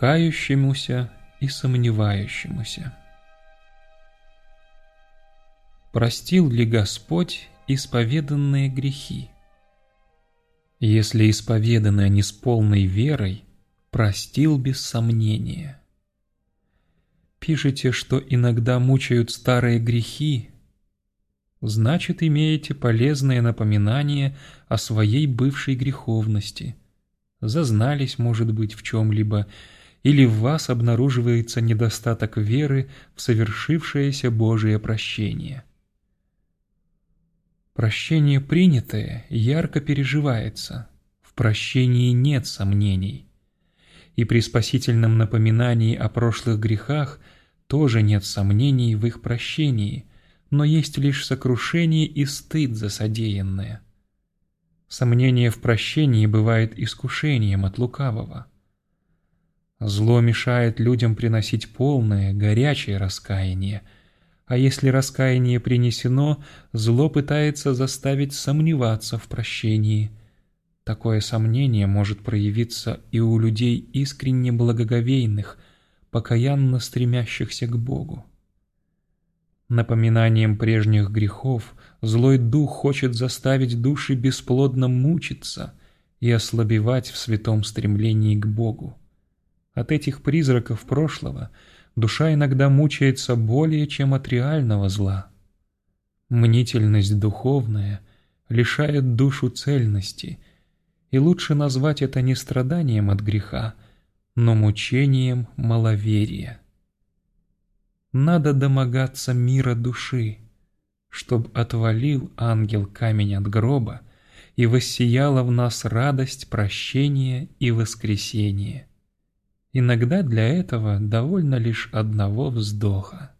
кающемуся и сомневающемуся. Простил ли Господь исповеданные грехи? Если исповеданы они с полной верой, простил без сомнения. Пишете, что иногда мучают старые грехи, значит, имеете полезное напоминание о своей бывшей греховности. Зазнались, может быть, в чем-либо, или в вас обнаруживается недостаток веры в совершившееся Божие прощение. Прощение принятое ярко переживается, в прощении нет сомнений. И при спасительном напоминании о прошлых грехах тоже нет сомнений в их прощении, но есть лишь сокрушение и стыд за содеянное. Сомнение в прощении бывает искушением от лукавого. Зло мешает людям приносить полное, горячее раскаяние – а если раскаяние принесено, зло пытается заставить сомневаться в прощении. Такое сомнение может проявиться и у людей искренне благоговейных, покаянно стремящихся к Богу. Напоминанием прежних грехов злой дух хочет заставить души бесплодно мучиться и ослабевать в святом стремлении к Богу. От этих призраков прошлого – душа иногда мучается более, чем от реального зла. Мнительность духовная лишает душу цельности, и лучше назвать это не страданием от греха, но мучением маловерия. Надо домогаться мира души, чтоб отвалил ангел камень от гроба и воссияла в нас радость прощения и воскресения. Иногда для этого довольно лишь одного вздоха.